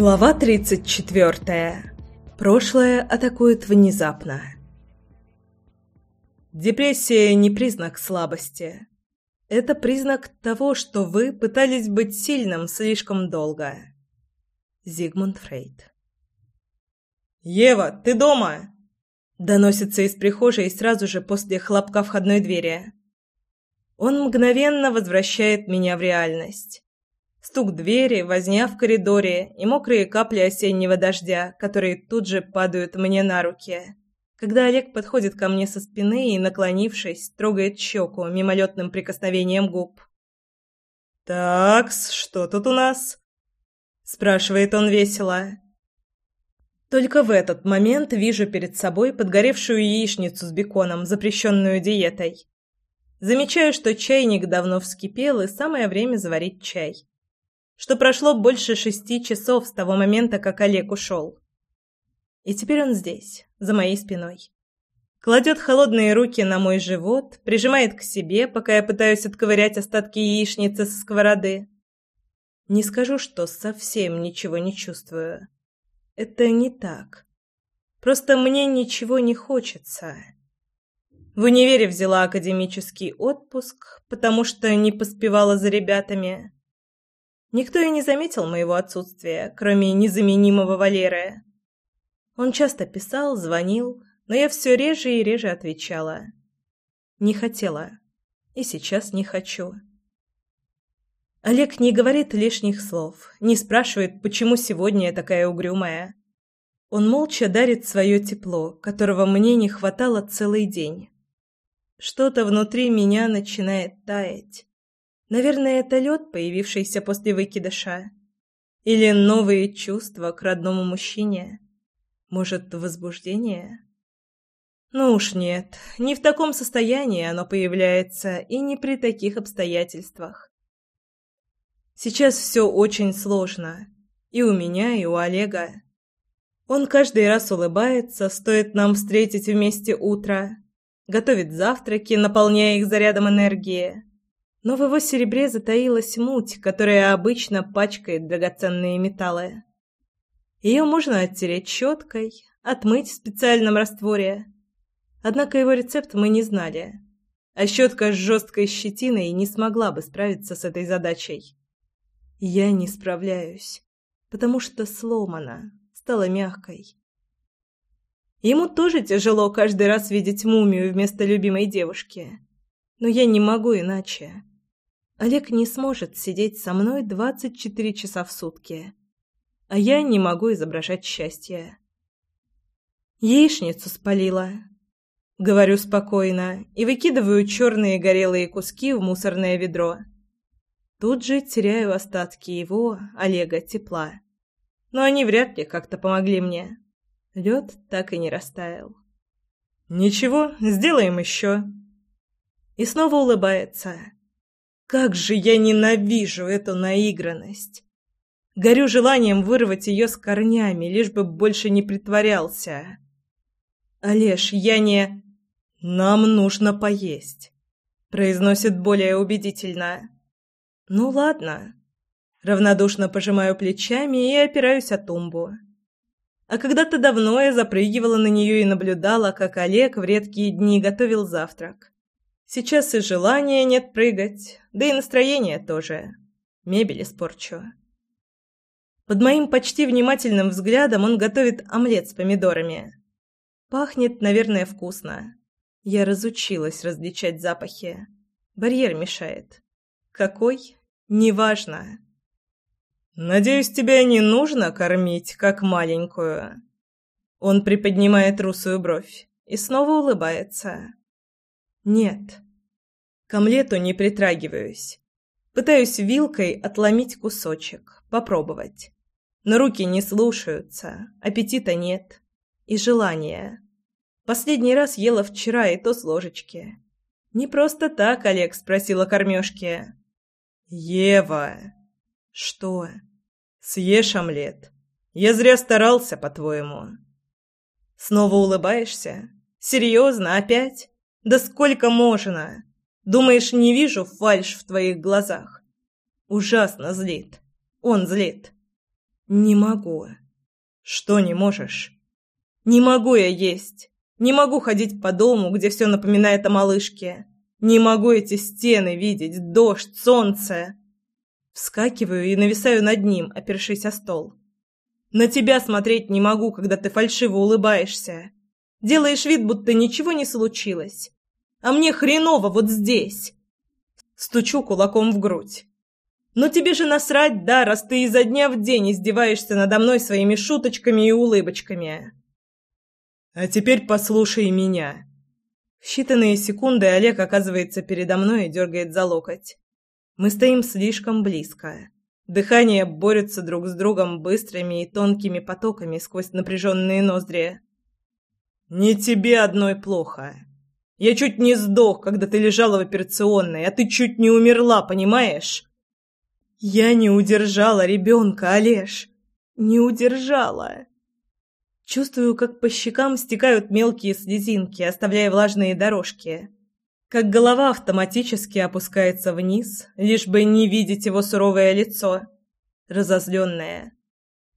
Глава 34. Прошлое атакует внезапно. Депрессия не признак слабости. Это признак того, что вы пытались быть сильным слишком долго. Зигмунд Фрейд. «Ева, ты дома?» Доносится из прихожей сразу же после хлопка входной двери. Он мгновенно возвращает меня в реальность. Стук двери, возня в коридоре и мокрые капли осеннего дождя, которые тут же падают мне на руки. Когда Олег подходит ко мне со спины и, наклонившись, трогает щеку мимолетным прикосновением губ. «Такс, что тут у нас?» – спрашивает он весело. Только в этот момент вижу перед собой подгоревшую яичницу с беконом, запрещенную диетой. Замечаю, что чайник давно вскипел, и самое время заварить чай что прошло больше шести часов с того момента, как Олег ушел. И теперь он здесь, за моей спиной. Кладет холодные руки на мой живот, прижимает к себе, пока я пытаюсь отковырять остатки яичницы со сковороды. Не скажу, что совсем ничего не чувствую. Это не так. Просто мне ничего не хочется. В универе взяла академический отпуск, потому что не поспевала за ребятами. Никто и не заметил моего отсутствия, кроме незаменимого Валеры. Он часто писал, звонил, но я все реже и реже отвечала. Не хотела. И сейчас не хочу. Олег не говорит лишних слов, не спрашивает, почему сегодня я такая угрюмая. Он молча дарит свое тепло, которого мне не хватало целый день. Что-то внутри меня начинает таять. Наверное, это лед, появившийся после выкидыша. Или новые чувства к родному мужчине. Может, возбуждение? Ну уж нет, не в таком состоянии оно появляется и не при таких обстоятельствах. Сейчас все очень сложно. И у меня, и у Олега. Он каждый раз улыбается, стоит нам встретить вместе утро. Готовит завтраки, наполняя их зарядом энергии но в его серебре затаилась муть, которая обычно пачкает драгоценные металлы. Ее можно оттереть щеткой, отмыть в специальном растворе. Однако его рецепт мы не знали, а щетка с жесткой щетиной не смогла бы справиться с этой задачей. Я не справляюсь, потому что сломана, стала мягкой. Ему тоже тяжело каждый раз видеть мумию вместо любимой девушки, но я не могу иначе. Олег не сможет сидеть со мной 24 часа в сутки, а я не могу изображать счастье. Яичницу спалила. Говорю спокойно и выкидываю черные горелые куски в мусорное ведро. Тут же теряю остатки его, Олега, тепла. Но они вряд ли как-то помогли мне. Лед так и не растаял. «Ничего, сделаем еще». И снова улыбается. Как же я ненавижу эту наигранность! Горю желанием вырвать ее с корнями, лишь бы больше не притворялся. «Олеж, я не...» «Нам нужно поесть», — произносит более убедительно. «Ну ладно». Равнодушно пожимаю плечами и опираюсь о тумбу. А когда-то давно я запрыгивала на нее и наблюдала, как Олег в редкие дни готовил завтрак. Сейчас и желания нет прыгать, да и настроение тоже. Мебель испорчу. Под моим почти внимательным взглядом он готовит омлет с помидорами. Пахнет, наверное, вкусно. Я разучилась различать запахи. Барьер мешает. Какой? Неважно. «Надеюсь, тебя не нужно кормить, как маленькую?» Он приподнимает русую бровь и снова улыбается. Нет. К омлету не притрагиваюсь. Пытаюсь вилкой отломить кусочек, попробовать. Но руки не слушаются, аппетита нет. И желания. Последний раз ела вчера, и то с ложечки. Не просто так Олег спросил о кормежке. «Ева!» «Что?» «Съешь омлет. Я зря старался, по-твоему». «Снова улыбаешься? Серьезно, опять?» Да сколько можно? Думаешь, не вижу фальшь в твоих глазах? Ужасно злит. Он злит. Не могу. Что не можешь? Не могу я есть. Не могу ходить по дому, где все напоминает о малышке. Не могу эти стены видеть, дождь, солнце. Вскакиваю и нависаю над ним, опершись о стол. На тебя смотреть не могу, когда ты фальшиво улыбаешься. Делаешь вид, будто ничего не случилось. А мне хреново вот здесь. Стучу кулаком в грудь. Но тебе же насрать, да, раз ты изо дня в день издеваешься надо мной своими шуточками и улыбочками. А теперь послушай меня. В считанные секунды Олег оказывается передо мной и дергает за локоть. Мы стоим слишком близко. Дыхание борется друг с другом быстрыми и тонкими потоками сквозь напряженные ноздри. «Не тебе одной плохо. Я чуть не сдох, когда ты лежала в операционной, а ты чуть не умерла, понимаешь?» «Я не удержала ребенка, Олеж. Не удержала». Чувствую, как по щекам стекают мелкие слезинки, оставляя влажные дорожки. Как голова автоматически опускается вниз, лишь бы не видеть его суровое лицо. Разозленное.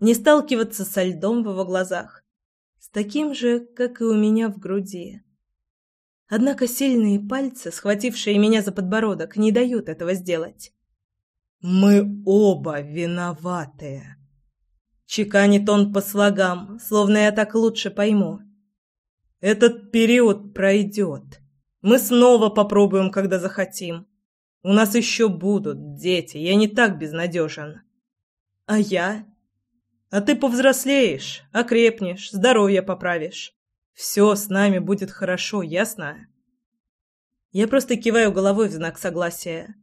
Не сталкиваться со льдом в его глазах таким же, как и у меня в груди. Однако сильные пальцы, схватившие меня за подбородок, не дают этого сделать. «Мы оба виноваты!» Чеканит он по слогам, словно я так лучше пойму. «Этот период пройдет. Мы снова попробуем, когда захотим. У нас еще будут дети, я не так безнадежен». «А я?» А ты повзрослеешь, окрепнешь, здоровье поправишь. Все с нами будет хорошо, ясно? Я просто киваю головой в знак согласия,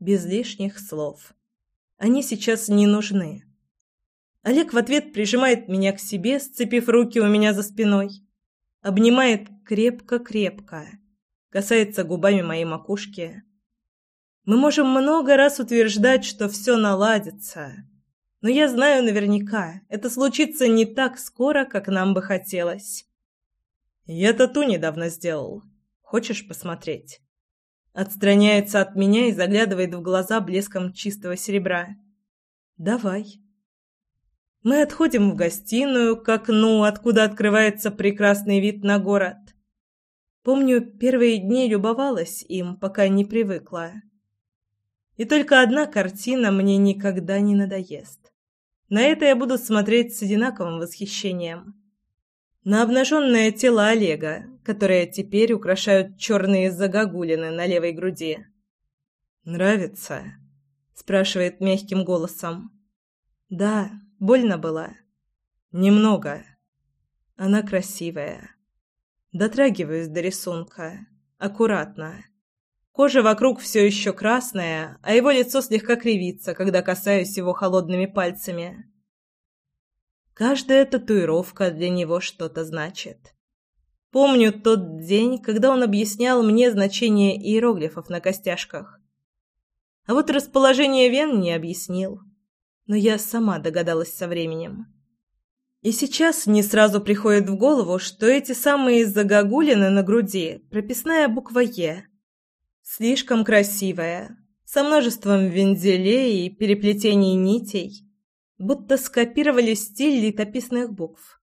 без лишних слов. Они сейчас не нужны. Олег в ответ прижимает меня к себе, сцепив руки у меня за спиной. Обнимает крепко-крепко. Касается губами моей макушки. Мы можем много раз утверждать, что все наладится но я знаю наверняка, это случится не так скоро, как нам бы хотелось. Я тату недавно сделал. Хочешь посмотреть? Отстраняется от меня и заглядывает в глаза блеском чистого серебра. Давай. Мы отходим в гостиную к окну, откуда открывается прекрасный вид на город. Помню, первые дни любовалась им, пока не привыкла. И только одна картина мне никогда не надоест. На это я буду смотреть с одинаковым восхищением. На обнаженное тело Олега, которое теперь украшают черные загогулины на левой груди. «Нравится?» – спрашивает мягким голосом. «Да, больно было». «Немного». Она красивая. Дотрагиваюсь до рисунка. Аккуратно. Кожа вокруг все еще красная, а его лицо слегка кривится, когда касаюсь его холодными пальцами. Каждая татуировка для него что-то значит. Помню тот день, когда он объяснял мне значение иероглифов на костяшках. А вот расположение вен не объяснил. Но я сама догадалась со временем. И сейчас не сразу приходит в голову, что эти самые загогулины на груди – прописная буква «Е», Слишком красивая, со множеством вензелей и переплетений нитей, будто скопировали стиль летописных букв.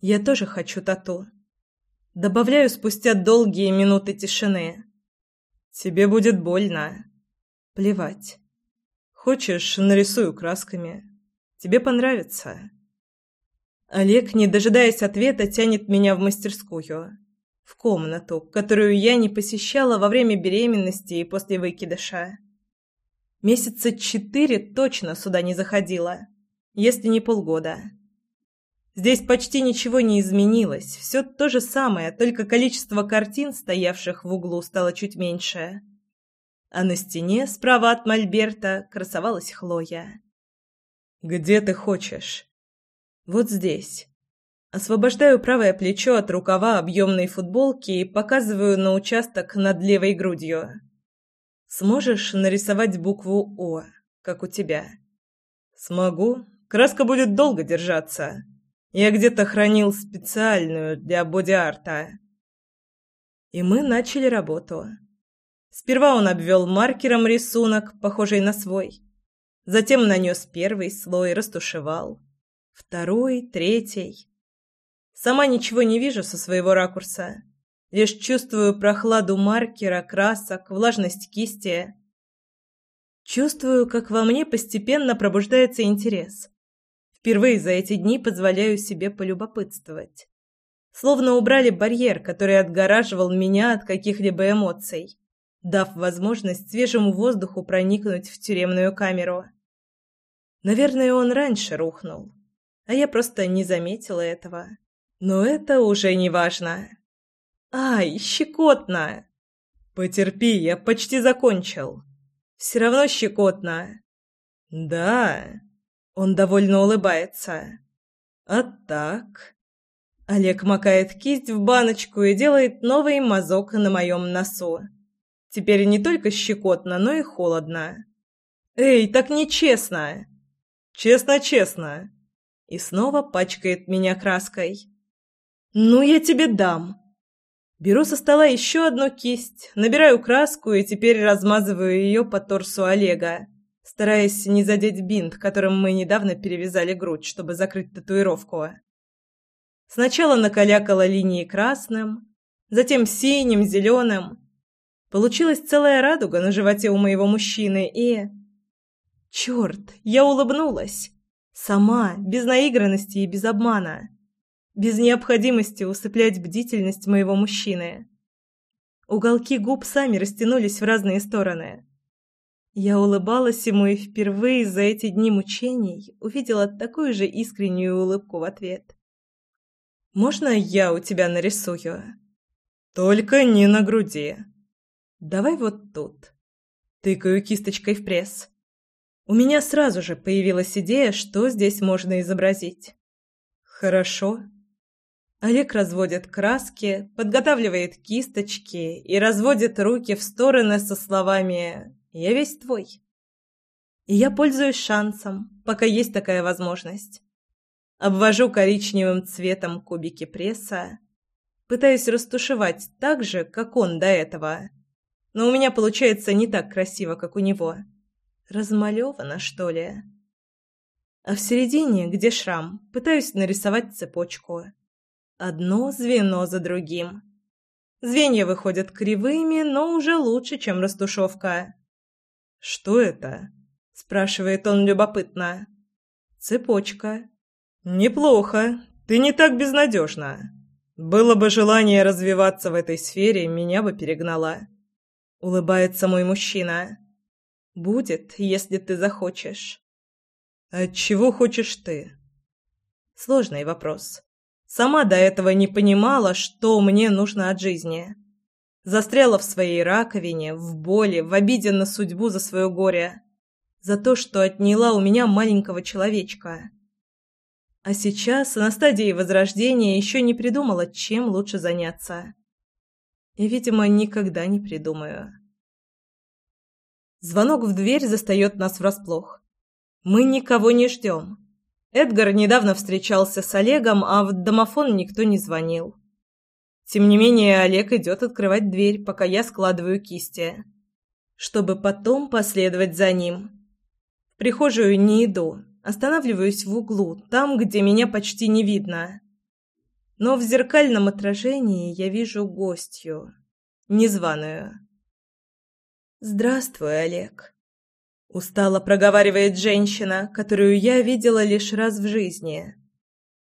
Я тоже хочу тату. Добавляю спустя долгие минуты тишины. Тебе будет больно. Плевать. Хочешь, нарисую красками. Тебе понравится. Олег, не дожидаясь ответа, тянет меня в мастерскую в комнату, которую я не посещала во время беременности и после выкидыша. Месяца четыре точно сюда не заходила, если не полгода. Здесь почти ничего не изменилось, все то же самое, только количество картин, стоявших в углу, стало чуть меньше. А на стене, справа от мольберта, красовалась Хлоя. «Где ты хочешь?» «Вот здесь». Освобождаю правое плечо от рукава объемной футболки и показываю на участок над левой грудью. Сможешь нарисовать букву «О», как у тебя? Смогу. Краска будет долго держаться. Я где-то хранил специальную для боди-арта. И мы начали работу. Сперва он обвел маркером рисунок, похожий на свой. Затем нанес первый слой, растушевал. Второй, третий. Сама ничего не вижу со своего ракурса. Лишь чувствую прохладу маркера, красок, влажность кисти. Чувствую, как во мне постепенно пробуждается интерес. Впервые за эти дни позволяю себе полюбопытствовать. Словно убрали барьер, который отгораживал меня от каких-либо эмоций, дав возможность свежему воздуху проникнуть в тюремную камеру. Наверное, он раньше рухнул, а я просто не заметила этого. Но это уже не важно. Ай, щекотно! Потерпи, я почти закончил. Все равно щекотно. Да. Он довольно улыбается. А так? Олег макает кисть в баночку и делает новый мазок на моем носу. Теперь не только щекотно, но и холодно. «Эй, так нечестно!» «Честно-честно!» И снова пачкает меня краской. «Ну, я тебе дам!» Беру со стола еще одну кисть, набираю краску и теперь размазываю ее по торсу Олега, стараясь не задеть бинт, которым мы недавно перевязали грудь, чтобы закрыть татуировку. Сначала накалякала линии красным, затем синим, зеленым. Получилась целая радуга на животе у моего мужчины, и... Черт, я улыбнулась. Сама, без наигранности и без обмана. Без необходимости усыплять бдительность моего мужчины. Уголки губ сами растянулись в разные стороны. Я улыбалась ему и впервые за эти дни мучений увидела такую же искреннюю улыбку в ответ. Можно я у тебя нарисую? Только не на груди. Давай вот тут. Тыкаю кисточкой в пресс. У меня сразу же появилась идея, что здесь можно изобразить. Хорошо. Олег разводит краски, подготавливает кисточки и разводит руки в стороны со словами «Я весь твой». И я пользуюсь шансом, пока есть такая возможность. Обвожу коричневым цветом кубики пресса, пытаюсь растушевать так же, как он до этого. Но у меня получается не так красиво, как у него. Размалевано, что ли? А в середине, где шрам, пытаюсь нарисовать цепочку. Одно звено за другим. Звенья выходят кривыми, но уже лучше, чем растушевка. «Что это?» – спрашивает он любопытно. «Цепочка», «Неплохо. Ты не так безнадежна. Было бы желание развиваться в этой сфере, меня бы перегнала». Улыбается мой мужчина. «Будет, если ты захочешь». «От чего хочешь ты?» Сложный вопрос. Сама до этого не понимала, что мне нужно от жизни. Застряла в своей раковине, в боли, в обиде на судьбу за свое горе. За то, что отняла у меня маленького человечка. А сейчас, на стадии возрождения, еще не придумала, чем лучше заняться. И, видимо, никогда не придумаю. Звонок в дверь застает нас врасплох. Мы никого не ждем. Эдгар недавно встречался с Олегом, а в домофон никто не звонил. Тем не менее, Олег идет открывать дверь, пока я складываю кисти, чтобы потом последовать за ним. В прихожую не иду, Останавливаюсь в углу, там, где меня почти не видно. Но в зеркальном отражении я вижу гостью, незваную. «Здравствуй, Олег», — устало проговаривает женщина, которую я видела лишь раз в жизни.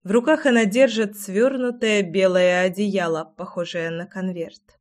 В руках она держит свернутое белое одеяло, похожее на конверт.